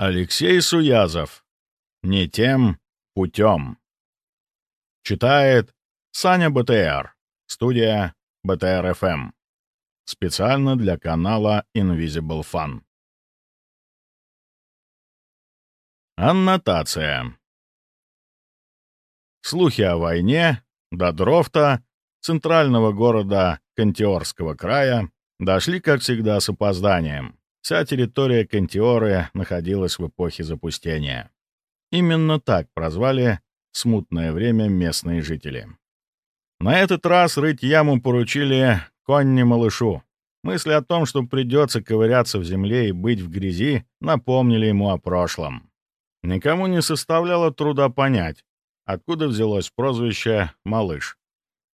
Алексей Суязов. Не тем путем. Читает Саня БТР. Студия БТР FM. Специально для канала Invisible Fun. Аннотация. Слухи о войне до Дрофта, центрального города Кантиорского края, дошли, как всегда, с опозданием. Вся территория Кантиоры находилась в эпохе запустения. Именно так прозвали смутное время местные жители. На этот раз рыть яму поручили Конни-малышу. Мысли о том, что придется ковыряться в земле и быть в грязи, напомнили ему о прошлом. Никому не составляло труда понять, откуда взялось прозвище «малыш».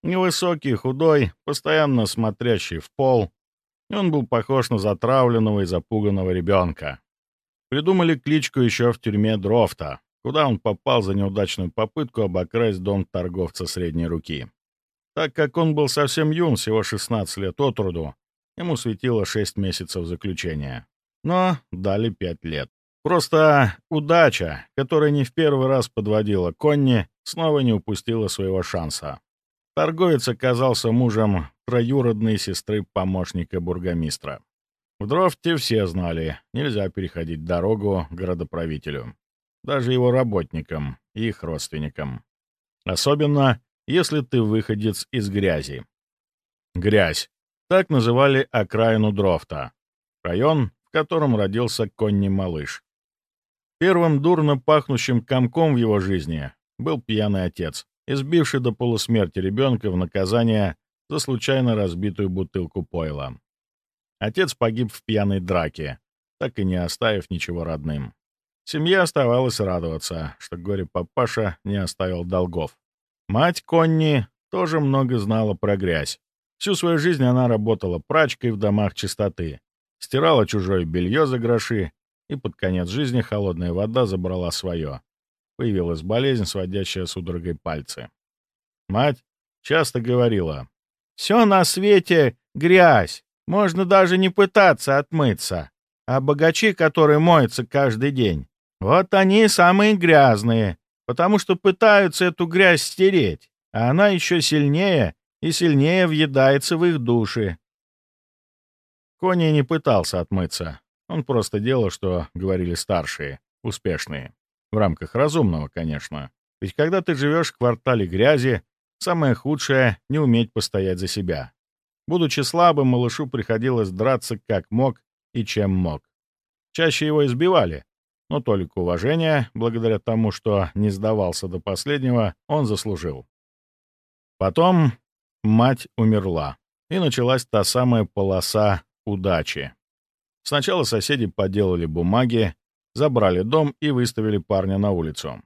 Невысокий, худой, постоянно смотрящий в пол, он был похож на затравленного и запуганного ребенка. Придумали кличку еще в тюрьме Дрофта, куда он попал за неудачную попытку обокрасть дом торговца средней руки. Так как он был совсем юн, всего 16 лет от роду, ему светило 6 месяцев заключения. Но дали 5 лет. Просто удача, которая не в первый раз подводила Конни, снова не упустила своего шанса. Торговец оказался мужем троюродной сестры помощника бургомистра. В Дрофте все знали, нельзя переходить дорогу городоправителю. Даже его работникам и их родственникам. Особенно, если ты выходец из грязи. Грязь. Так называли окраину Дрофта. Район, в котором родился Конни Малыш. Первым дурно пахнущим комком в его жизни был пьяный отец, избивший до полусмерти ребенка в наказание за случайно разбитую бутылку пойла. Отец погиб в пьяной драке, так и не оставив ничего родным. Семья оставалась радоваться, что горе-папаша не оставил долгов. Мать Конни тоже много знала про грязь. Всю свою жизнь она работала прачкой в домах чистоты, стирала чужое белье за гроши, и под конец жизни холодная вода забрала свое. Появилась болезнь, сводящая судорогой пальцы. Мать часто говорила, «Все на свете — грязь, можно даже не пытаться отмыться. А богачи, которые моются каждый день, вот они самые грязные, потому что пытаются эту грязь стереть, а она еще сильнее и сильнее въедается в их души». Кони не пытался отмыться. Он просто делал, что говорили старшие, успешные. В рамках разумного, конечно. Ведь когда ты живешь в квартале грязи, самое худшее — не уметь постоять за себя. Будучи слабым, малышу приходилось драться как мог и чем мог. Чаще его избивали, но только уважения, благодаря тому, что не сдавался до последнего, он заслужил. Потом мать умерла, и началась та самая полоса удачи. Сначала соседи поделали бумаги, забрали дом и выставили парня на улицу.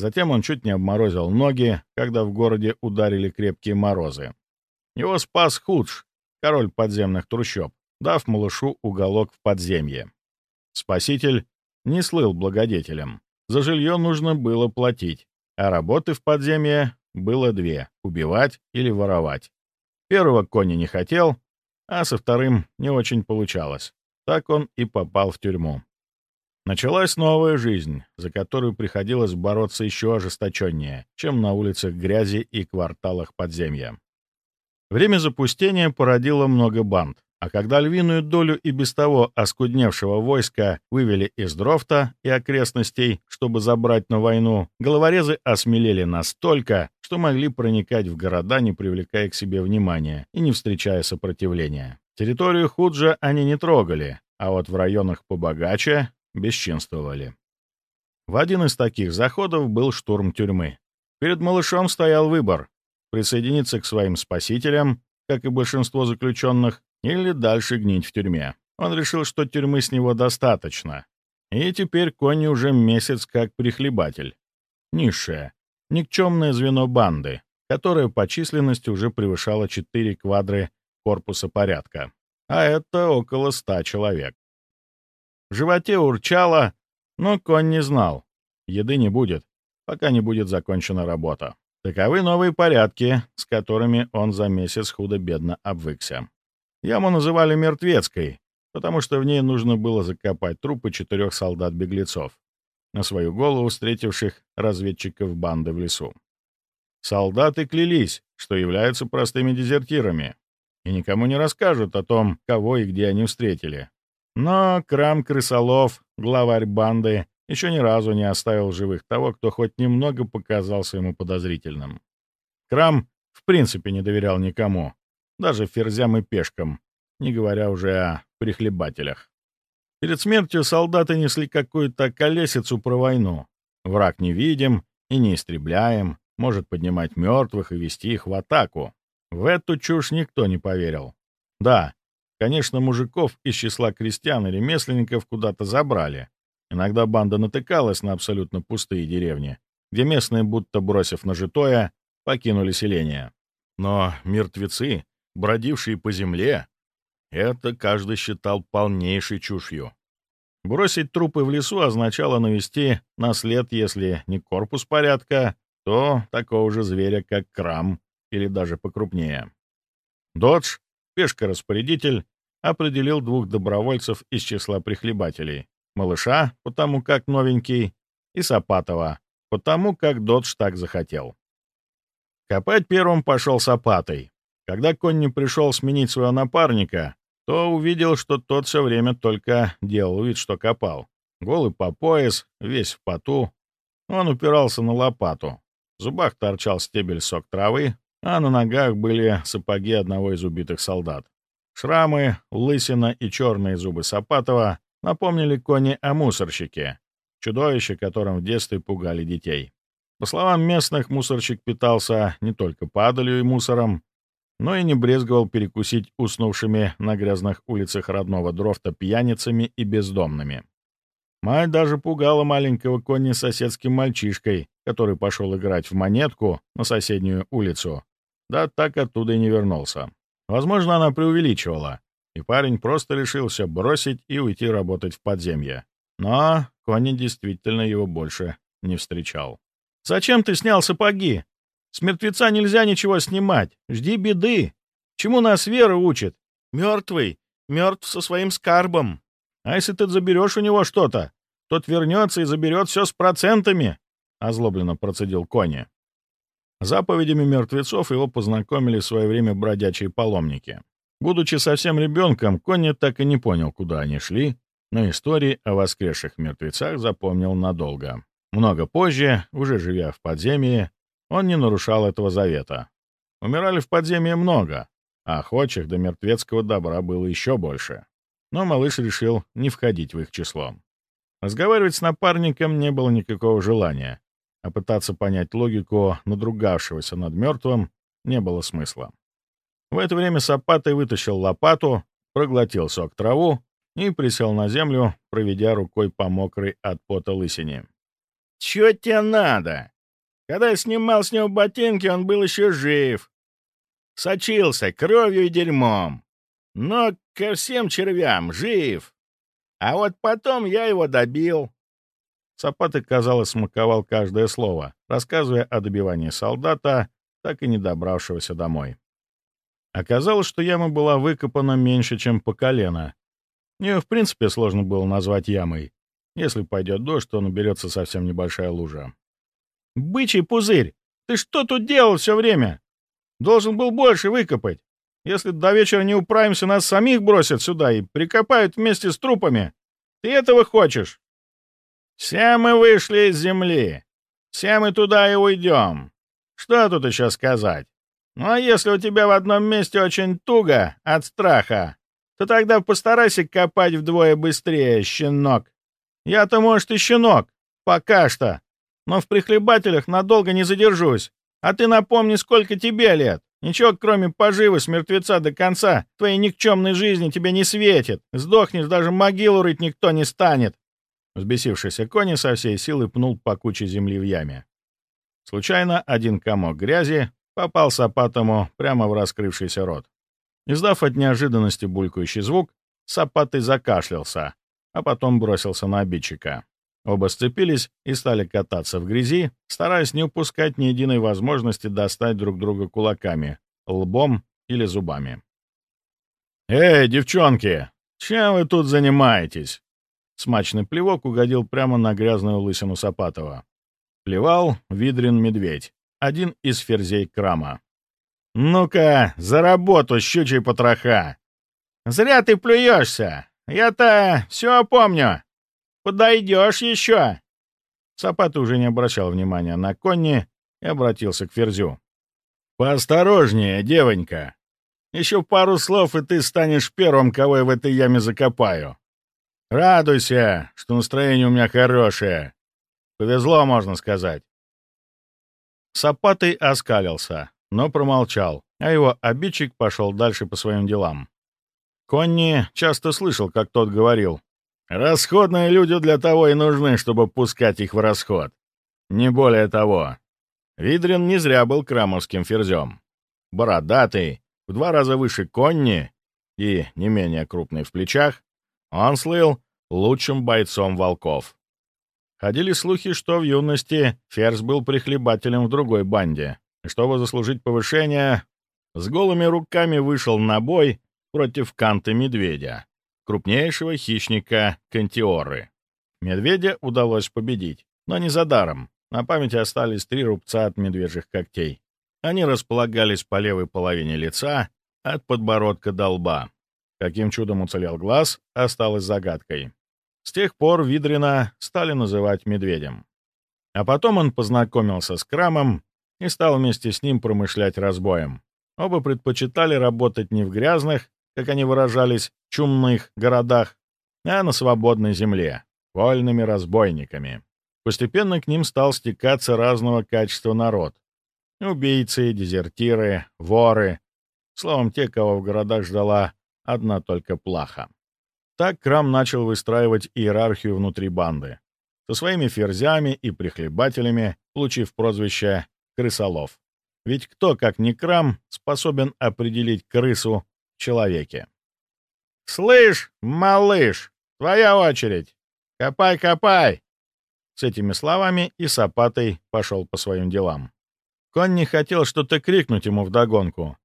Затем он чуть не обморозил ноги, когда в городе ударили крепкие морозы. Его спас Худж, король подземных трущоб, дав малышу уголок в подземье. Спаситель не слыл благодетелем. За жилье нужно было платить, а работы в подземье было две — убивать или воровать. Первого Кони не хотел, а со вторым не очень получалось. Так он и попал в тюрьму. Началась новая жизнь, за которую приходилось бороться еще ожесточеннее, чем на улицах грязи и кварталах подземья. Время запустения породило много банд, а когда львиную долю и без того оскудневшего войска вывели из Дрофта и окрестностей, чтобы забрать на войну, головорезы осмелели настолько, что могли проникать в города, не привлекая к себе внимания и не встречая сопротивления. Территорию Худжа они не трогали, а вот в районах побогаче бесчинствовали. В один из таких заходов был штурм тюрьмы. Перед малышом стоял выбор — присоединиться к своим спасителям, как и большинство заключенных, или дальше гнить в тюрьме. Он решил, что тюрьмы с него достаточно. И теперь Конни уже месяц как прихлебатель. Низшее, никчемное звено банды, которое по численности уже превышало 4 квадры корпуса порядка. А это около 100 человек. В животе урчало, но конь не знал. Еды не будет, пока не будет закончена работа. Таковы новые порядки, с которыми он за месяц худо-бедно обвыкся. Яму называли Мертвецкой, потому что в ней нужно было закопать трупы четырех солдат-беглецов, на свою голову встретивших разведчиков банды в лесу. Солдаты клялись, что являются простыми дезертирами, и никому не расскажут о том, кого и где они встретили. Но Крам Крысолов, главарь банды, еще ни разу не оставил живых того, кто хоть немного показался ему подозрительным. Крам в принципе не доверял никому, даже ферзям и пешкам, не говоря уже о прихлебателях. Перед смертью солдаты несли какую-то колесицу про войну. Враг невидим и неистребляем, может поднимать мертвых и вести их в атаку. В эту чушь никто не поверил. Да, конечно, мужиков из числа крестьян и ремесленников куда-то забрали. Иногда банда натыкалась на абсолютно пустые деревни, где местные, будто бросив нажитое, покинули селение. Но мертвецы, бродившие по земле, это каждый считал полнейшей чушью. Бросить трупы в лесу означало навести на след, если не корпус порядка, то такого же зверя, как крам или даже покрупнее. Додж, пешка-распорядитель, определил двух добровольцев из числа прихлебателей. Малыша, потому как новенький, и Сапатова, потому как Додж так захотел. Копать первым пошел Сапатой. Когда конь не пришел сменить своего напарника, то увидел, что тот все время только делал вид, что копал. Голый по пояс, весь в поту. Он упирался на лопату. В зубах торчал стебель сок травы, а на ногах были сапоги одного из убитых солдат. Шрамы, лысина и черные зубы Сапатова напомнили кони о мусорщике, чудовище, которым в детстве пугали детей. По словам местных, мусорщик питался не только падалью и мусором, но и не брезговал перекусить уснувшими на грязных улицах родного Дрофта пьяницами и бездомными. Мать даже пугала маленького Конни соседским мальчишкой, который пошел играть в монетку на соседнюю улицу, да так оттуда и не вернулся. Возможно, она преувеличивала, и парень просто решился бросить и уйти работать в подземье. Но Конни действительно его больше не встречал. «Зачем ты снял сапоги? С мертвеца нельзя ничего снимать. Жди беды. Чему нас вера учит? Мертвый. Мертв со своим скарбом. А если ты заберешь у него что-то, тот вернется и заберет все с процентами», — озлобленно процедил Кони. Заповедями мертвецов его познакомили в свое время бродячие паломники. Будучи совсем ребенком, Конни так и не понял, куда они шли, но истории о воскресших мертвецах запомнил надолго. Много позже, уже живя в подземье, он не нарушал этого завета. Умирали в подземье много, а охочих до мертвецкого добра было еще больше. Но малыш решил не входить в их число. Разговаривать с напарником не было никакого желания, а пытаться понять логику надругавшегося над мертвым не было смысла. В это время Сапатой вытащил лопату, проглотил сок траву и присел на землю, проведя рукой по мокрой от пота лысине. «Чё тебе надо? Когда я снимал с него ботинки, он был еще жив. Сочился кровью и дерьмом. Но ко всем червям жив. А вот потом я его добил». Сапаты, казалось, смаковал каждое слово, рассказывая о добивании солдата, так и не добравшегося домой. Оказалось, что яма была выкопана меньше, чем по колено. Ее, в принципе, сложно было назвать ямой. Если пойдет дождь, то наберется совсем небольшая лужа. «Бычий пузырь! Ты что тут делал все время? Должен был больше выкопать. Если до вечера не управимся, нас самих бросят сюда и прикопают вместе с трупами. Ты этого хочешь?» «Все мы вышли из земли. Все мы туда и уйдем. Что тут еще сказать? Ну а если у тебя в одном месте очень туго от страха, то тогда постарайся копать вдвое быстрее, щенок. Я-то, может, и щенок. Пока что. Но в прихлебателях надолго не задержусь. А ты напомни, сколько тебе лет. Ничего, кроме поживы с мертвеца до конца, твоей никчемной жизни тебе не светит. Сдохнешь, даже могилу рыть никто не станет. Взбесившийся кони со всей силы пнул по куче земли в яме. Случайно один комок грязи попал Сапатому прямо в раскрывшийся рот. Издав от неожиданности булькающий звук, Сапатый закашлялся, а потом бросился на обидчика. Оба сцепились и стали кататься в грязи, стараясь не упускать ни единой возможности достать друг друга кулаками, лбом или зубами. «Эй, девчонки, «Чем вы тут занимаетесь?» Смачный плевок угодил прямо на грязную лысину Сапатова. Плевал Видрин Медведь, один из ферзей Крама. «Ну-ка, за работу, щучий потроха!» «Зря ты плюешься! Я-то все помню! Подойдешь еще!» Сапат уже не обращал внимания на Конни и обратился к Ферзю. «Поосторожнее, девонька! Еще пару слов, и ты станешь первым, кого я в этой яме закопаю. Радуйся, что настроение у меня хорошее. Повезло, можно сказать». Сапатый оскалился, но промолчал, а его обидчик пошел дальше по своим делам. Конни часто слышал, как тот говорил, «Расходные люди для того и нужны, чтобы пускать их в расход. Не более того». Видрин не зря был крамовским ферзем. Бородатый, в два раза выше Конни и не менее крупный в плечах, он слыл лучшим бойцом волков. Ходили слухи, что в юности Ферзь был прихлебателем в другой банде, и чтобы заслужить повышение, с голыми руками вышел на бой против Канта-медведя, крупнейшего хищника Кантиоры. Медведя удалось победить, но не за даром. На памяти остались три рубца от медвежьих когтей. Они располагались по левой половине лица, от подбородка до лба. Каким чудом уцелел глаз, осталось загадкой. С тех пор Видрина стали называть медведем. А потом он познакомился с Крамом и стал вместе с ним промышлять разбоем. Оба предпочитали работать не в грязных, как они выражались, чумных городах, а на свободной земле, вольными разбойниками. Постепенно к ним стал стекаться разного качества народ. Убийцы, дезертиры, воры. Словом, те, кого в городах ждала одна только плаха. Так Крам начал выстраивать иерархию внутри банды. Со своими ферзями и прихлебателями, получив прозвище «крысолов». Ведь кто, как ни Крам, способен определить крысу человеке. «Слышь, малыш, твоя очередь! Копай, копай!» С этими словами и Сапатой пошел по своим делам. Конь не хотел что-то крикнуть ему вдогонку,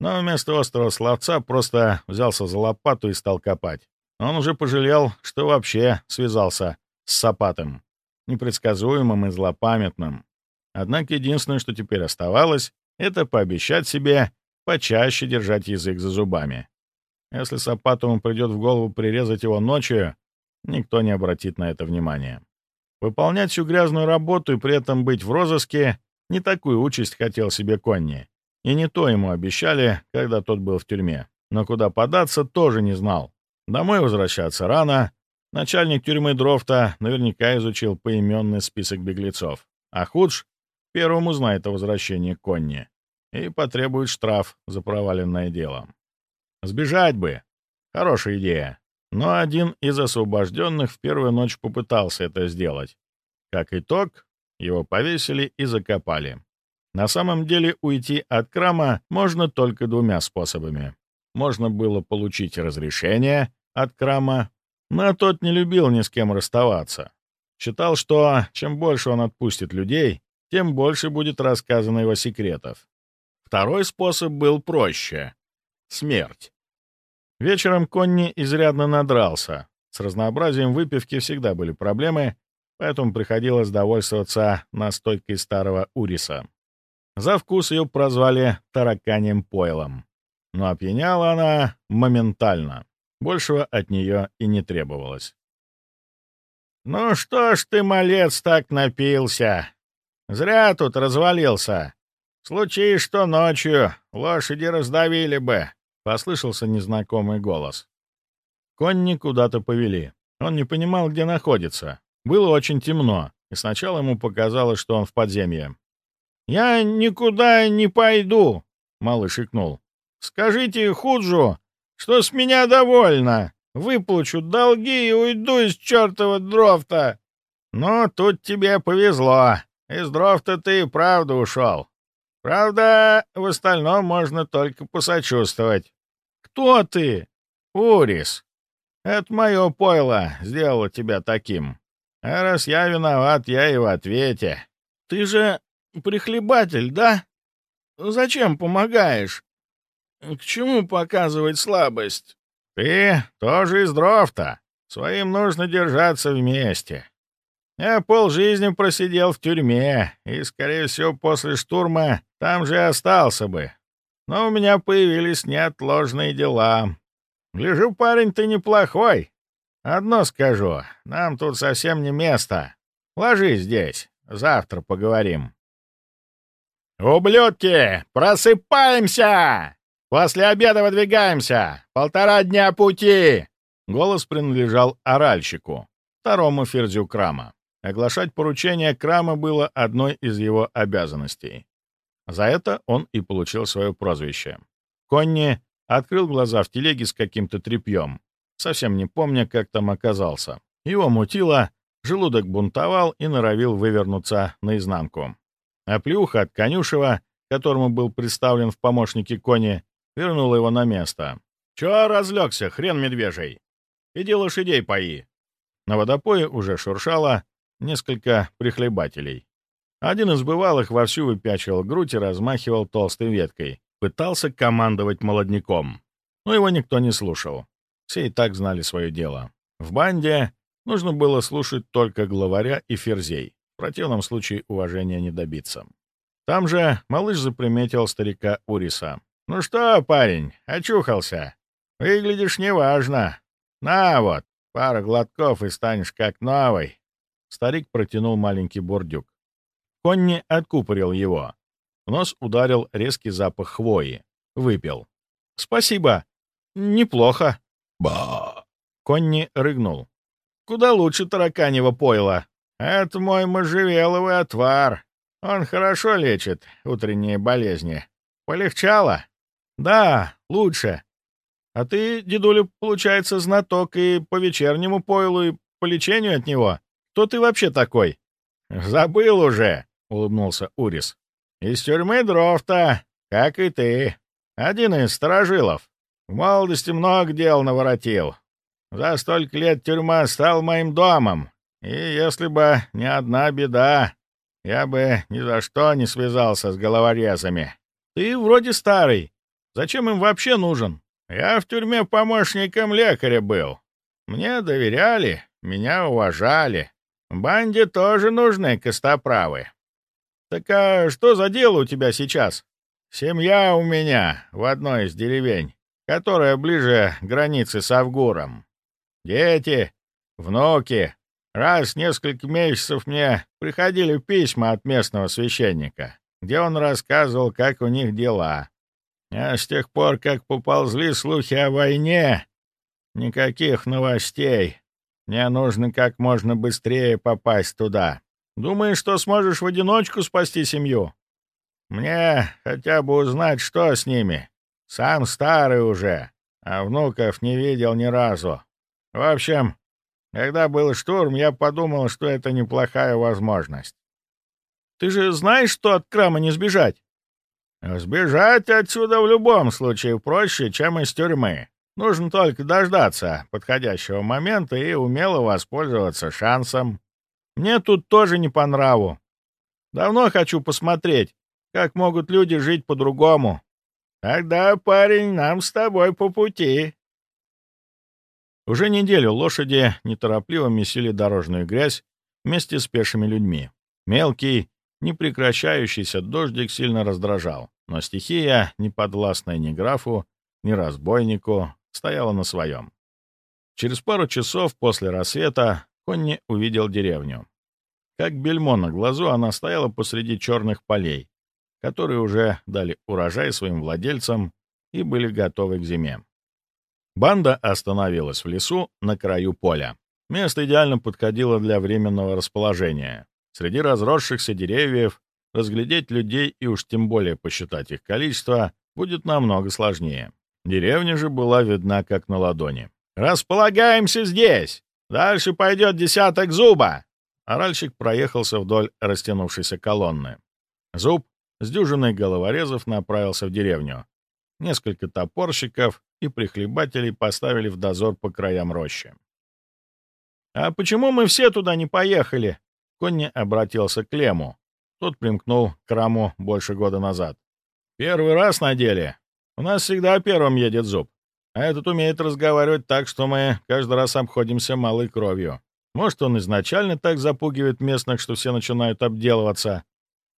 но вместо острого словца просто взялся за лопату и стал копать. Он уже пожалел, что вообще связался с Сапатым, непредсказуемым и злопамятным. Однако единственное, что теперь оставалось, это пообещать себе почаще держать язык за зубами. Если Сапатому придет в голову прирезать его ночью, никто не обратит на это внимания. Выполнять всю грязную работу и при этом быть в розыске — не такую участь хотел себе Конни. И не то ему обещали, когда тот был в тюрьме. Но куда податься, тоже не знал. Домой возвращаться рано. Начальник тюрьмы Дрофта наверняка изучил поименный список беглецов. А Худж первым узнает о возвращении Конни и потребует штраф за проваленное дело. Сбежать бы. Хорошая идея. Но один из освобожденных в первую ночь попытался это сделать. Как итог, его повесили и закопали. На самом деле уйти от Крама можно только двумя способами. Можно было получить разрешение от Крама, но тот не любил ни с кем расставаться. Считал, что чем больше он отпустит людей, тем больше будет рассказано его секретов. Второй способ был проще — смерть. Вечером Конни изрядно надрался. С разнообразием выпивки всегда были проблемы, поэтому приходилось довольствоваться настойкой старого Уриса. За вкус ее прозвали тараканьим пойлом. Но опьяняла она моментально. Большего от нее и не требовалось. «Ну что ж ты, малец, так напился? Зря тут развалился. Случись, что ночью лошади раздавили бы», — послышался незнакомый голос. Конни куда-то повели. Он не понимал, где находится. Было очень темно, и сначала ему показалось, что он в подземье. «Я никуда не пойду», — малыш икнул. «Скажите Худжу, что с меня довольно. Выплачу долги и уйду из чертова дрофта. Но тут тебе повезло. Из дрофта ты и правда ушел. Правда, в остальном можно только посочувствовать. Кто ты? Урис. Это мое пойло сделало тебя таким. А раз я виноват, я и в ответе. Ты же прихлебатель, да? Зачем помогаешь? К чему показывать слабость? Ты тоже из дров-то. Своим нужно держаться вместе. Я полжизни просидел в тюрьме, и, скорее всего, после штурма там же остался бы. Но у меня появились неотложные дела. Гляжу, парень, ты неплохой. Одно скажу, нам тут совсем не место. Ложись здесь, завтра поговорим. «Ублюдки, просыпаемся! После обеда выдвигаемся! Полтора дня пути!» Голос принадлежал оральщику, второму ферзю Крама. Оглашать поручение Крама было одной из его обязанностей. За это он и получил свое прозвище. Конни открыл глаза в телеге с каким-то тряпьем, совсем не помня, как там оказался. Его мутило, желудок бунтовал и норовил вывернуться наизнанку. А плюха от конюшева, которому был представлен в помощники кони, вернула его на место. «Чё разлегся, хрен медвежий? Иди лошадей пои!» На водопое уже шуршало несколько прихлебателей. Один из бывалых вовсю выпячивал грудь и размахивал толстой веткой. Пытался командовать молодняком. Но его никто не слушал. Все и так знали свое дело. В банде нужно было слушать только главаря и ферзей противном случае уважения не добиться. Там же малыш заприметил старика Уриса. «Ну что, парень, очухался? Выглядишь неважно. На вот, пара глотков и станешь как новый». Старик протянул маленький бордюк. Конни откупорил его. В нос ударил резкий запах хвои. Выпил. «Спасибо. Неплохо». «Ба!» Конни рыгнул. «Куда лучше тараканьего пойла. «Это мой можжевеловый отвар. Он хорошо лечит утренние болезни. Полегчало?» «Да, лучше. А ты, дедуля, получается, знаток и по вечернему пойлу, и по лечению от него. Кто ты вообще такой?» «Забыл уже», — улыбнулся Урис. «Из тюрьмы дров-то, как и ты. Один из сторожилов. В молодости много дел наворотил. За столько лет тюрьма стал моим домом, и если бы не одна беда, я бы ни за что не связался с головорезами. Ты вроде старый. Зачем им вообще нужен? Я в тюрьме помощником лекаря был. Мне доверяли, меня уважали. Банде тоже нужны костоправы. Так а что за дело у тебя сейчас? Семья у меня в одной из деревень, которая ближе к границе с Авгуром. Дети, внуки, Раз несколько месяцев мне приходили письма от местного священника, где он рассказывал, как у них дела. А с тех пор, как поползли слухи о войне, никаких новостей. Мне нужно как можно быстрее попасть туда. Думаешь, что сможешь в одиночку спасти семью? Мне хотя бы узнать, что с ними. Сам старый уже, а внуков не видел ни разу. В общем, когда был штурм, я подумал, что это неплохая возможность. Ты же знаешь, что от Крама не сбежать? Сбежать отсюда в любом случае проще, чем из тюрьмы. Нужно только дождаться подходящего момента и умело воспользоваться шансом. Мне тут тоже не по нраву. Давно хочу посмотреть, как могут люди жить по-другому. Тогда, парень, нам с тобой по пути. Уже неделю лошади неторопливо месили дорожную грязь вместе с пешими людьми. Мелкий, непрекращающийся дождик сильно раздражал, но стихия, не подвластная ни графу, ни разбойнику, стояла на своем. Через пару часов после рассвета Конни увидел деревню. Как бельмо на глазу, она стояла посреди черных полей, которые уже дали урожай своим владельцам и были готовы к зиме. Банда остановилась в лесу на краю поля. Место идеально подходило для временного расположения. Среди разросшихся деревьев разглядеть людей и уж тем более посчитать их количество будет намного сложнее. Деревня же была видна как на ладони. «Располагаемся здесь! Дальше пойдет десяток зуба!» Оральщик проехался вдоль растянувшейся колонны. Зуб с дюжиной головорезов направился в деревню. Несколько топорщиков и прихлебателей поставили в дозор по краям рощи. «А почему мы все туда не поехали?» Конни обратился к Лему. Тот примкнул к Раму больше года назад. «Первый раз на деле. У нас всегда первым едет зуб. А этот умеет разговаривать так, что мы каждый раз обходимся малой кровью. Может, он изначально так запугивает местных, что все начинают обделываться.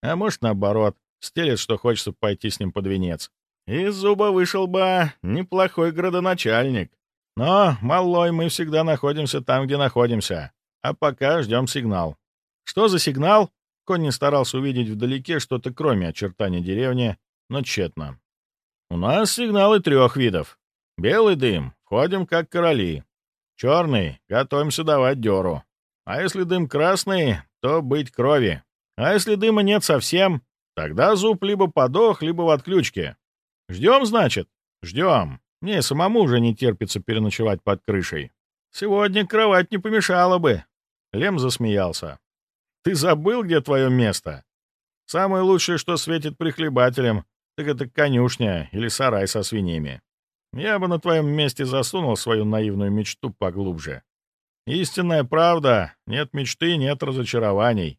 А может, наоборот, стелет, что хочется пойти с ним под венец. Из зуба вышел бы неплохой градоначальник. Но, малой, мы всегда находимся там, где находимся. А пока ждем сигнал. Что за сигнал? Конни старался увидеть вдалеке что-то кроме очертаний деревни, но тщетно. У нас сигналы трех видов. Белый дым, входим как короли. Черный, готовимся давать дёру. А если дым красный, то быть крови. А если дыма нет совсем, тогда зуб либо подох, либо в отключке. Ждем, значит? Ждем. Мне самому уже не терпится переночевать под крышей. Сегодня кровать не помешала бы. Лем засмеялся. Ты забыл, где твое место? Самое лучшее, что светит прихлебателям, так это конюшня или сарай со свиньями. Я бы на твоем месте засунул свою наивную мечту поглубже. Истинная правда — нет мечты, нет разочарований.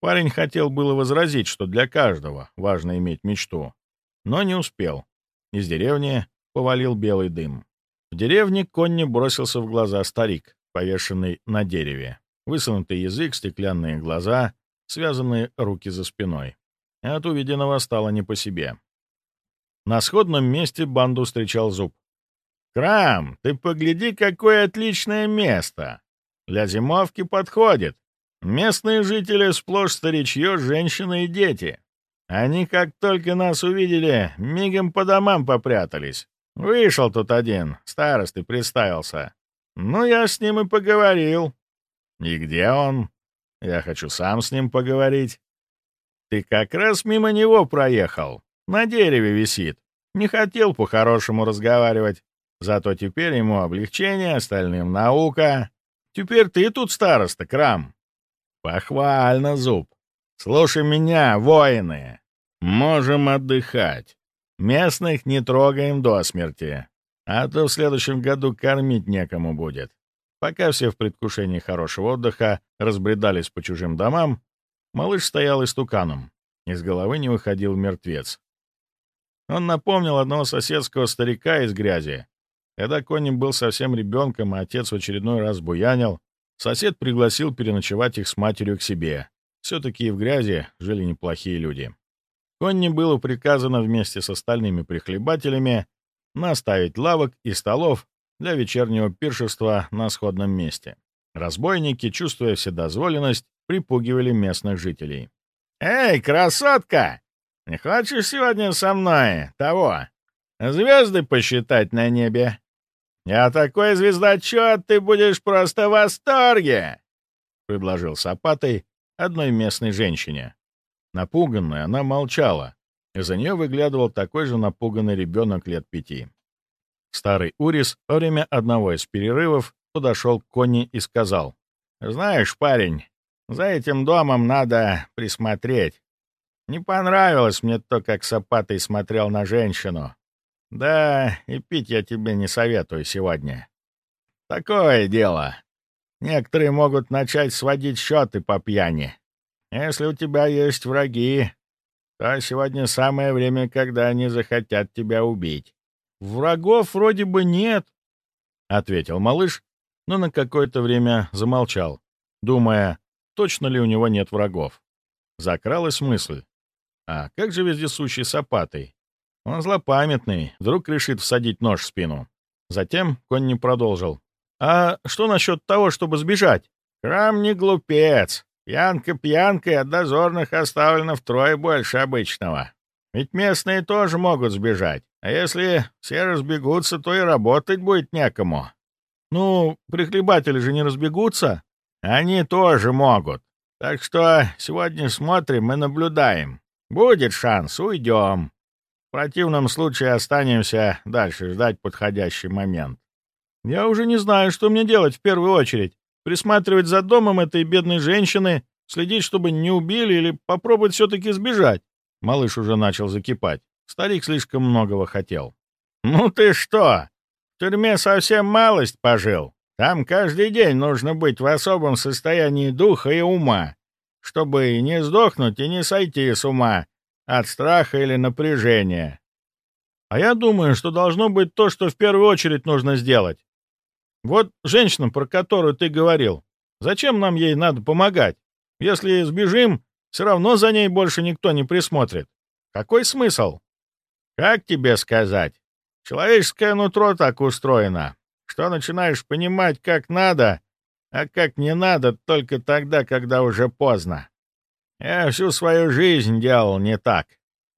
Парень хотел было возразить, что для каждого важно иметь мечту, но не успел. Из деревни повалил белый дым. В деревне Конни бросился в глаза старик, повешенный на дереве. Высунутый язык, стеклянные глаза, связанные руки за спиной. От увиденного стало не по себе. На сходном месте банду встречал зуб. «Крам, ты погляди, какое отличное место! Для зимовки подходит. Местные жители сплошь старичье, женщины и дети. Они, как только нас увидели, мигом по домам попрятались. Вышел тут один, старосты приставился. Ну, я с ним и поговорил. И где он? Я хочу сам с ним поговорить. Ты как раз мимо него проехал. На дереве висит. Не хотел по-хорошему разговаривать. Зато теперь ему облегчение, остальным наука. Теперь ты тут староста, Крам. Похвально, Зуб. Слушай меня, воины. Можем отдыхать. Местных не трогаем до смерти. А то в следующем году кормить некому будет. Пока все в предвкушении хорошего отдыха разбредались по чужим домам, малыш стоял истуканом. Из головы не выходил мертвец. Он напомнил одного соседского старика из грязи. Когда Конни был совсем ребенком, а отец в очередной раз буянил, сосед пригласил переночевать их с матерью к себе. Все-таки и в грязи жили неплохие люди. Конни было приказано вместе с остальными прихлебателями наставить лавок и столов для вечернего пиршества на сходном месте. Разбойники, чувствуя вседозволенность, припугивали местных жителей. «Эй, красотка! Не хочешь сегодня со мной того? Звезды посчитать на небе? Я такой звездочет, ты будешь просто в восторге!» — предложил Сапатой одной местной женщине. Напуганная, она молчала. Из-за нее выглядывал такой же напуганный ребенок лет пяти. Старый Урис во время одного из перерывов подошел к Конни и сказал, «Знаешь, парень, за этим домом надо присмотреть. Не понравилось мне то, как Сапатый смотрел на женщину. Да, и пить я тебе не советую сегодня. Такое дело. Некоторые могут начать сводить счеты по пьяни. Если у тебя есть враги, то сегодня самое время, когда они захотят тебя убить. «Врагов вроде бы нет», — ответил малыш, но на какое-то время замолчал, думая, точно ли у него нет врагов. Закралась мысль. А как же вездесущий Сапатый? Он злопамятный, вдруг решит всадить нож в спину. Затем конь продолжил. «А что насчет того, чтобы сбежать?» «Храм не глупец. Пьянка пьянкой от дозорных оставлена втрое больше обычного. Ведь местные тоже могут сбежать. А если все разбегутся, то и работать будет некому. Ну, прихлебатели же не разбегутся. Они тоже могут. Так что сегодня смотрим и наблюдаем. Будет шанс, уйдем. В противном случае останемся дальше ждать подходящий момент. Я уже не знаю, что мне делать в первую очередь. Присматривать за домом этой бедной женщины, следить, чтобы не убили, или попробовать все-таки сбежать. Малыш уже начал закипать. Старик слишком многого хотел. «Ну ты что? В тюрьме совсем малость пожил. Там каждый день нужно быть в особом состоянии духа и ума, чтобы не сдохнуть и не сойти с ума от страха или напряжения. А я думаю, что должно быть то, что в первую очередь нужно сделать. Вот женщина, про которую ты говорил, зачем нам ей надо помогать? Если сбежим, все равно за ней больше никто не присмотрит. Какой смысл? Как тебе сказать? Человеческое нутро так устроено, что начинаешь понимать, как надо, а как не надо только тогда, когда уже поздно. Я всю свою жизнь делал не так.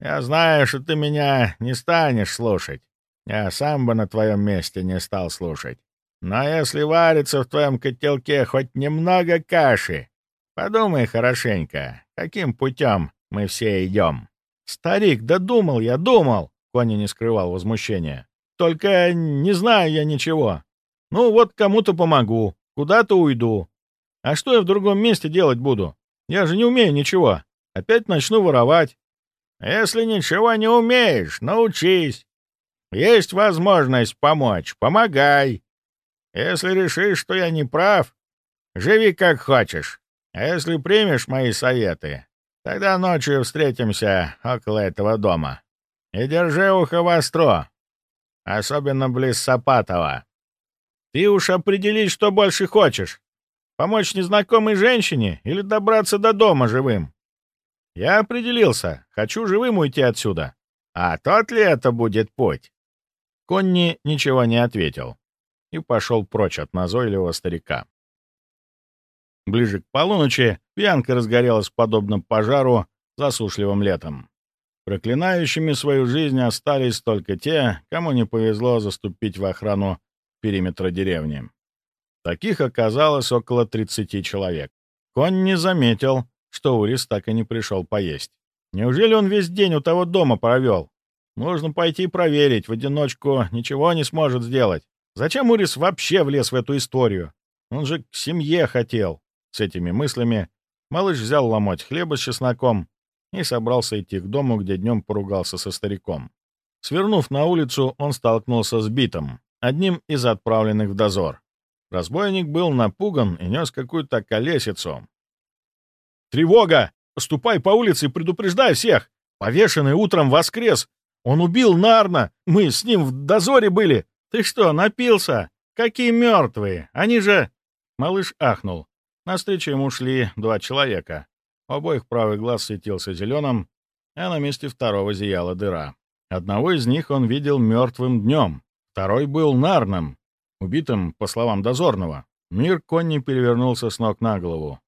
Я знаю, что ты меня не станешь слушать. Я сам бы на твоем месте не стал слушать. Но если варится в твоем котелке хоть немного каши, подумай хорошенько, каким путем мы все идем. Старик, да думал я, думал, Кони не скрывал возмущения. Только не знаю я ничего. Ну вот кому-то помогу, куда-то уйду. А что я в другом месте делать буду? Я же не умею ничего. Опять начну воровать. Если ничего не умеешь, научись. Есть возможность помочь, помогай. Если решишь, что я не прав, живи как хочешь. А если примешь мои советы, тогда ночью встретимся около этого дома. И держи ухо востро, особенно близ Сапатова. Ты уж определись, что больше хочешь. Помочь незнакомой женщине или добраться до дома живым? Я определился. Хочу живым уйти отсюда. А тот ли это будет путь? Конни ничего не ответил и пошел прочь от назойливого старика. Ближе к полуночи пьянка разгорелась подобно пожару засушливым летом. Проклинающими свою жизнь остались только те, кому не повезло заступить в охрану периметра деревни. Таких оказалось около 30 человек. Конь не заметил, что Урис так и не пришел поесть. Неужели он весь день у того дома провел? Нужно пойти проверить, в одиночку ничего не сможет сделать. Зачем Урис вообще влез в эту историю? Он же к семье хотел. С этими мыслями малыш взял ломоть хлеба с чесноком и собрался идти к дому, где днем поругался со стариком. Свернув на улицу, он столкнулся с Битом, одним из отправленных в дозор. Разбойник был напуган и нес какую-то колесицу. «Тревога! Ступай по улице и предупреждай всех! Повешенный утром воскрес! Он убил Нарна! Мы с ним в дозоре были! «Ты что, напился? Какие мертвые? Они же...» Малыш ахнул. Навстречу ему шли два человека. У обоих правый глаз светился зеленым, а на месте второго зияла дыра. Одного из них он видел мертвым днем, второй был нарным, убитым, по словам дозорного. Мир Конни перевернулся с ног на голову.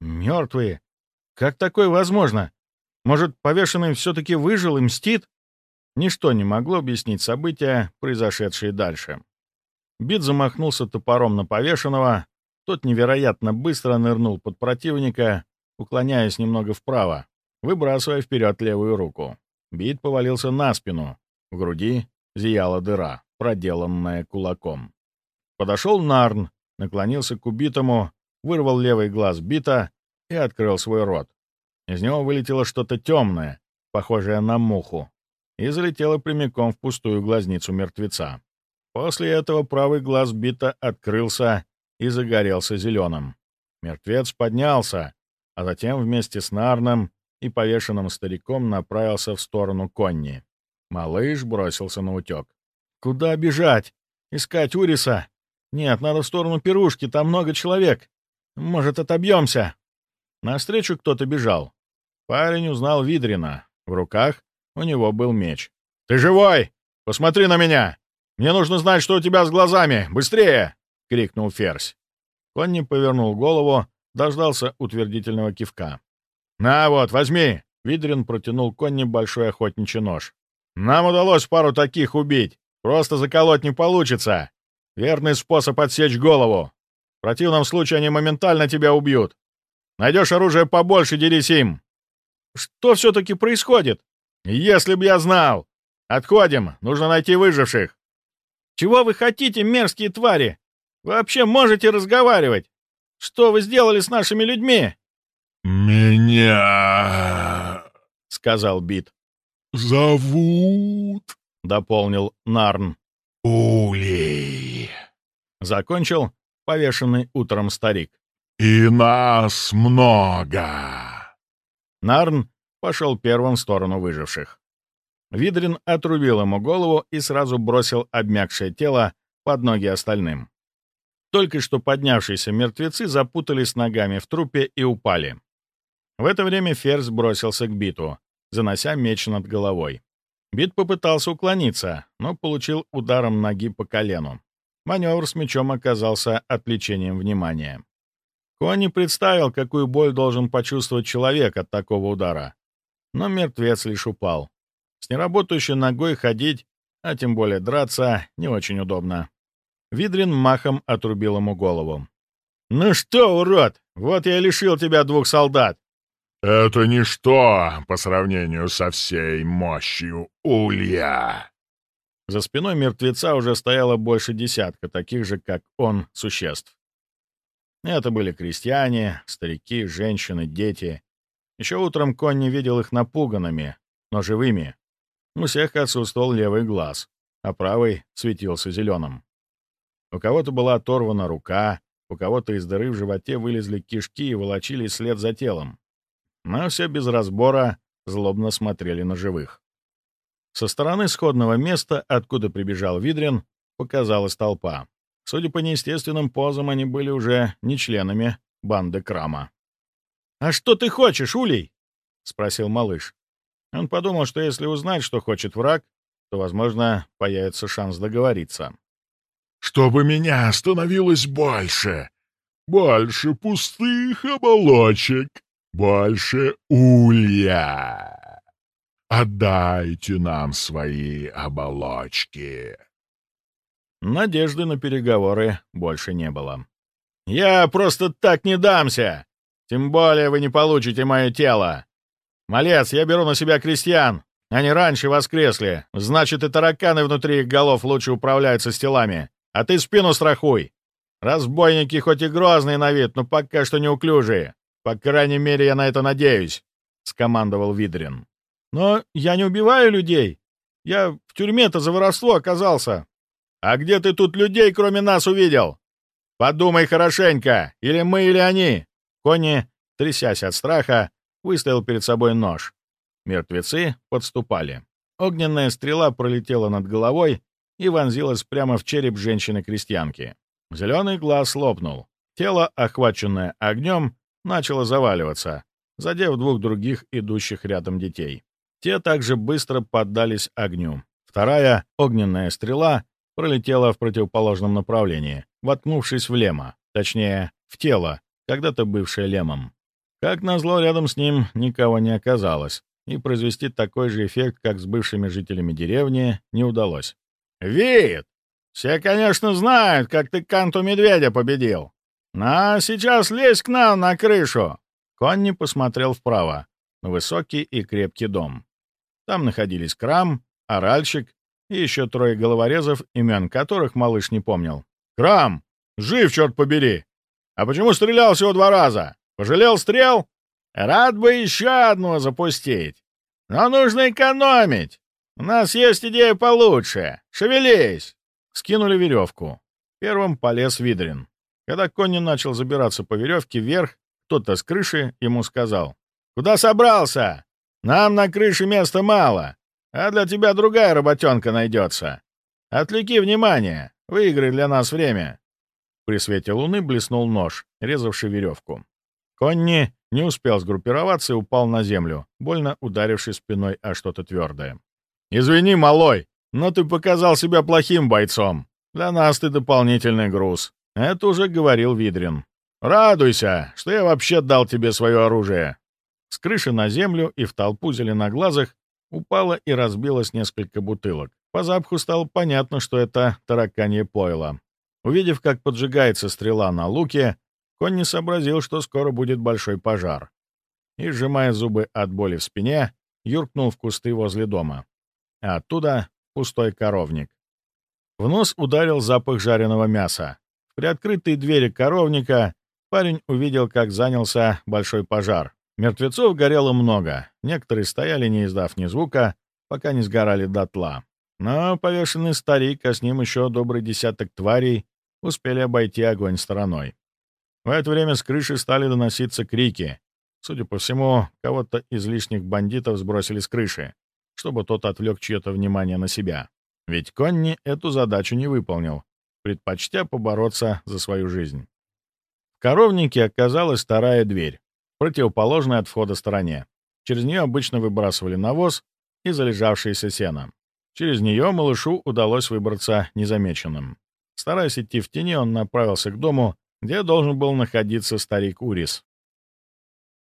«Мертвые? Как такое возможно? Может, повешенный все-таки выжил и мстит?» Ничто не могло объяснить события, произошедшие дальше. Бит замахнулся топором на повешенного, тот невероятно быстро нырнул под противника, уклоняясь немного вправо, выбрасывая вперед левую руку. Бит повалился на спину, в груди зияла дыра, проделанная кулаком. Подошел Нарн, наклонился к убитому, вырвал левый глаз Бита и открыл свой рот. Из него вылетело что-то темное, похожее на муху, и залетела прямиком в пустую глазницу мертвеца. После этого правый глаз бита открылся и загорелся зеленым. Мертвец поднялся, а затем вместе с Нарном и повешенным стариком направился в сторону Конни. Малыш бросился на утек. «Куда бежать? Искать Уриса? Нет, надо в сторону пирушки, там много человек. Может, отобьемся?» Навстречу кто-то бежал. Парень узнал Видрина. В руках у него был меч. «Ты живой? Посмотри на меня! Мне нужно знать, что у тебя с глазами! Быстрее!» — крикнул Ферзь. Конни повернул голову, дождался утвердительного кивка. «На вот, возьми!» — Видрин протянул Конни большой охотничий нож. «Нам удалось пару таких убить. Просто заколоть не получится. Верный способ отсечь голову. В противном случае они моментально тебя убьют. Найдешь оружие побольше, делись им». «Что все-таки происходит?» «Если б я знал! Отходим, нужно найти выживших!» «Чего вы хотите, мерзкие твари? Вы вообще можете разговаривать? Что вы сделали с нашими людьми?» «Меня...» — сказал Бит. «Зовут...» — дополнил Нарн. «Улей...» — закончил повешенный утром старик. «И нас много...» Нарн пошел первым в сторону выживших. Видрин отрубил ему голову и сразу бросил обмякшее тело под ноги остальным. Только что поднявшиеся мертвецы запутались ногами в трупе и упали. В это время Ферзь бросился к Биту, занося меч над головой. Бит попытался уклониться, но получил ударом ноги по колену. Маневр с мечом оказался отвлечением внимания. Конни представил, какую боль должен почувствовать человек от такого удара. Но мертвец лишь упал. С неработающей ногой ходить, а тем более драться, не очень удобно. Видрин махом отрубил ему голову. «Ну что, урод, вот я лишил тебя двух солдат!» «Это ничто по сравнению со всей мощью улья!» За спиной мертвеца уже стояло больше десятка таких же, как он, существ. Это были крестьяне, старики, женщины, дети. Еще утром Конни видел их напуганными, но живыми. У всех отсутствовал левый глаз, а правый светился зеленым. У кого-то была оторвана рука, у кого-то из дыры в животе вылезли кишки и волочили след за телом. Но все без разбора злобно смотрели на живых. Со стороны сходного места, откуда прибежал Видрин, показалась толпа. Судя по неестественным позам, они были уже не членами банды Крама. «А что ты хочешь, Улей?» — спросил малыш. Он подумал, что если узнать, что хочет враг, то, возможно, появится шанс договориться. «Чтобы меня становилось больше, больше пустых оболочек, больше улья. Отдайте нам свои оболочки». Надежды на переговоры больше не было. «Я просто так не дамся! Тем более вы не получите мое тело! Малец, я беру на себя крестьян! Они раньше воскресли, значит, и тараканы внутри их голов лучше управляются с телами. А ты спину страхуй! Разбойники хоть и грозные на вид, но пока что неуклюжие. По крайней мере, я на это надеюсь», — скомандовал Видрин. «Но я не убиваю людей. Я в тюрьме-то за воровство оказался», «А где ты тут людей, кроме нас, увидел? Подумай хорошенько, или мы, или они!» Конни, трясясь от страха, выставил перед собой нож. Мертвецы подступали. Огненная стрела пролетела над головой и вонзилась прямо в череп женщины-крестьянки. Зеленый глаз лопнул. Тело, охваченное огнем, начало заваливаться, задев двух других идущих рядом детей. Те также быстро поддались огню. Вторая огненная стрела пролетела в противоположном направлении, воткнувшись в лема, точнее, в тело, когда-то бывшее лемом. Как назло, рядом с ним никого не оказалось, и произвести такой же эффект, как с бывшими жителями деревни, не удалось. «Вид! Все, конечно, знают, как ты канту медведя победил. Но сейчас лезь к нам на крышу!» Конни посмотрел вправо, на высокий и крепкий дом. Там находились крам, оральщик и еще трое головорезов, имен которых малыш не помнил. «Крам! Жив, черт побери! А почему стрелял всего два раза? Пожалел стрел? Рад бы еще одну запустить. Но нужно экономить. У нас есть идея получше. Шевелись!» Скинули веревку. Первым полез Видрин. Когда Конни начал забираться по веревке вверх, кто-то с крыши ему сказал. «Куда собрался? Нам на крыше места мало. А для тебя другая работенка найдется. Отвлеки внимание, выиграй для нас время». При свете луны блеснул нож, резавший веревку. Конни не успел сгруппироваться и упал на землю, больно ударившись спиной о что-то твердое. «Извини, малой, но ты показал себя плохим бойцом. Для нас ты дополнительный груз». Это уже говорил Видрин. «Радуйся, что я вообще дал тебе свое оружие». С крыши на землю и в толпу зеленоглазых Упало и разбилось несколько бутылок. По запаху стало понятно, что это тараканье пойло. Увидев, как поджигается стрела на луке, конь не сообразил, что скоро будет большой пожар. И, сжимая зубы от боли в спине, юркнул в кусты возле дома. А оттуда — пустой коровник. В нос ударил запах жареного мяса. В приоткрытые двери коровника парень увидел, как занялся большой пожар. Мертвецов горело много, некоторые стояли, не издав ни звука, пока не сгорали дотла. Но повешенный старик, а с ним еще добрый десяток тварей, успели обойти огонь стороной. В это время с крыши стали доноситься крики. Судя по всему, кого-то из лишних бандитов сбросили с крыши. чтобы тот отвлек чье-то внимание на себя. Ведь Конни эту задачу не выполнил, предпочтя побороться за свою жизнь. В коровнике оказалась вторая дверь, противоположная от входа стороне. Через нее обычно выбрасывали навоз и залежавшееся сено. Через нее малышу удалось выбраться незамеченным. Стараясь идти в тени, он направился к дому, где должен был находиться старик Урис.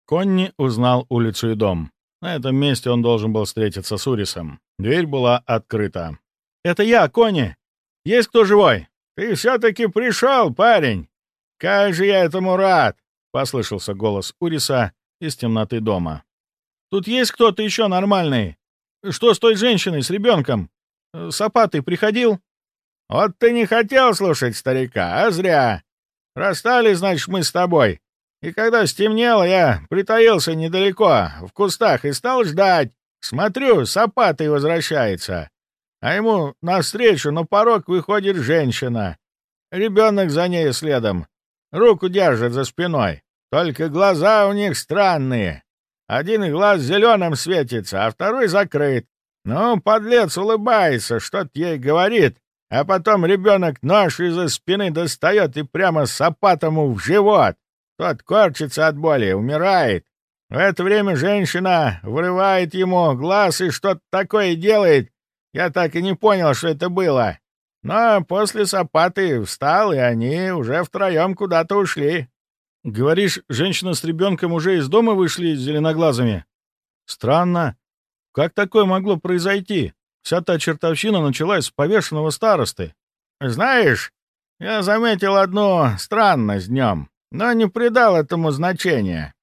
Конни узнал улицу и дом. На этом месте он должен был встретиться с Урисом. Дверь была открыта. «Это я, Конни! Есть кто живой?» «Ты все-таки пришел, парень! Как же я этому рад!» — послышался голос Уриса из темноты дома. «Тут есть кто-то еще нормальный? Что с той женщиной, с ребенком? Сапатый приходил?» «Вот ты не хотел слушать старика, а зря. Расстались, значит, мы с тобой. И когда стемнело, я притаился недалеко, в кустах, и стал ждать. Смотрю, Сапатый возвращается. А ему навстречу на порог выходит женщина. Ребенок за ней следом. Руку держит за спиной. Только глаза у них странные. Один глаз зеленым светится, а второй закрыт. Ну, подлец улыбается, что-то ей говорит, а потом ребенок нож из-за спины достает и прямо сапатому в живот. Тот корчится от боли, умирает. В это время женщина вырывает ему глаз и что-то такое делает. Я так и не понял, что это было. Но после сапаты встал, и они уже втроем куда-то ушли. Говоришь, женщина с ребенком уже из дома вышли зеленоглазыми? Странно. Как такое могло произойти? Вся та чертовщина началась с повешенного старосты. Знаешь, я заметил одну странность днем, но не придал этому значения.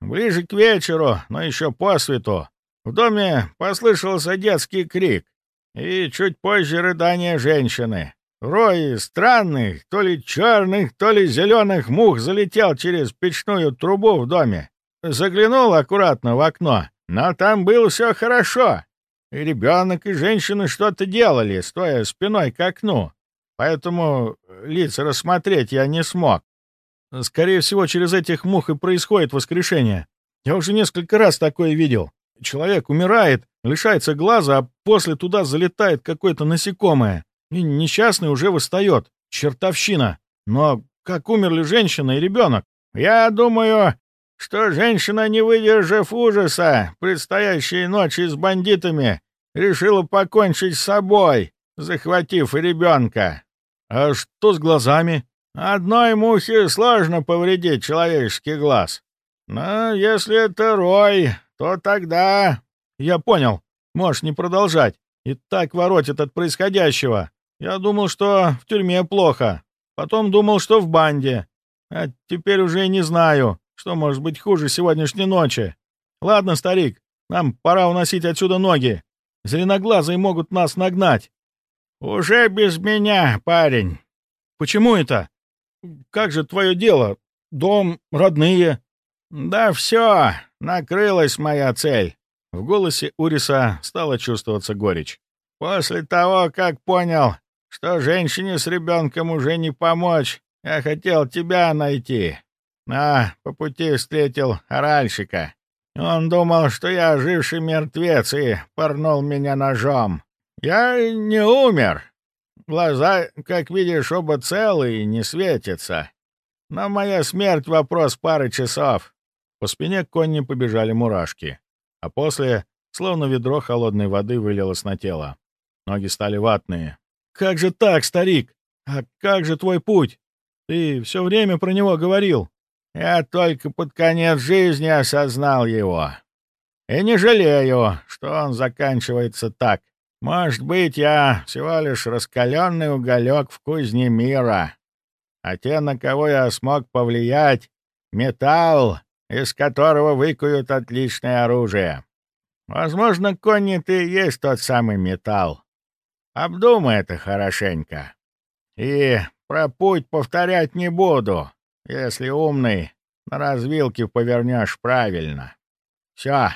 Ближе к вечеру, но еще по свету, в доме послышался детский крик, и чуть позже рыдание женщины. Рой странных, то ли черных, то ли зеленых мух залетел через печную трубу в доме. Заглянул аккуратно в окно, но там было все хорошо. И ребенок, и женщина что-то делали, стоя спиной к окну. Поэтому лица рассмотреть я не смог. Скорее всего, через этих мух и происходит воскрешение. Я уже несколько раз такое видел. Человек умирает, лишается глаза, а после туда залетает какое-то насекомое. И несчастный уже восстает. Чертовщина. Но как умерли женщина и ребенок? Я думаю, что женщина, не выдержав ужаса предстоящей ночи с бандитами, решила покончить с собой, захватив ребенка. А что с глазами? Одной мухе сложно повредить человеческий глаз. Но если это рой, то тогда... Я понял. Можешь не продолжать. И так воротит от происходящего. Я думал, что в тюрьме плохо. Потом думал, что в банде. А теперь уже и не знаю, что может быть хуже сегодняшней ночи. Ладно, старик, нам пора уносить отсюда ноги. Зеленоглазые могут нас нагнать. Уже без меня, парень. Почему это? Как же твое дело? Дом, родные? Да все, накрылась моя цель. В голосе Уриса стала чувствоваться горечь. После того, как понял, что женщине с ребенком уже не помочь, я хотел тебя найти. А по пути встретил оральщика. Он думал, что я оживший мертвец и порнул меня ножом. Я не умер. Глаза, как видишь, оба целые и не светятся. Но моя смерть — вопрос пары часов. По спине Конни побежали мурашки, а после, словно ведро холодной воды, вылилось на тело. Ноги стали ватные. «Как же так, старик? А как же твой путь? Ты все время про него говорил». Я только под конец жизни осознал его. И не жалею, что он заканчивается так. Может быть, я всего лишь раскаленный уголек в кузне мира. А те, на кого я смог повлиять, — металл, из которого выкуют отличное оружие. Возможно, Конни, ты и есть тот самый металл. Обдумай это хорошенько. И про путь повторять не буду. Если умный, на развилке повернешь правильно. Все,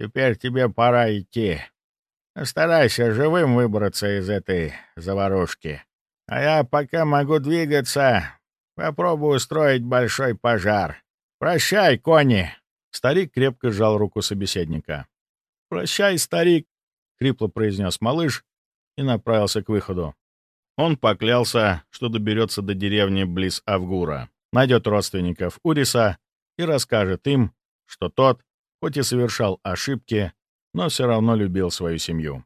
теперь тебе пора идти. Старайся живым выбраться из этой заварушки. А я пока могу двигаться, попробую устроить большой пожар. Прощай, кони!» Старик крепко сжал руку собеседника. «Прощай, старик!» — хрипло произнес малыш и направился к выходу. Он поклялся, что доберется до деревни близ Авгура, найдет родственников Уриса и расскажет им, что тот, хоть и совершал ошибки, но все равно любил свою семью.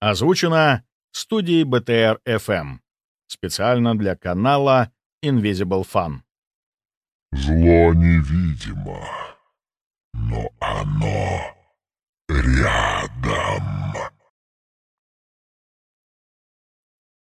Озвучено студией FM специально для канала Invisible Fun. Зло невидимо, но оно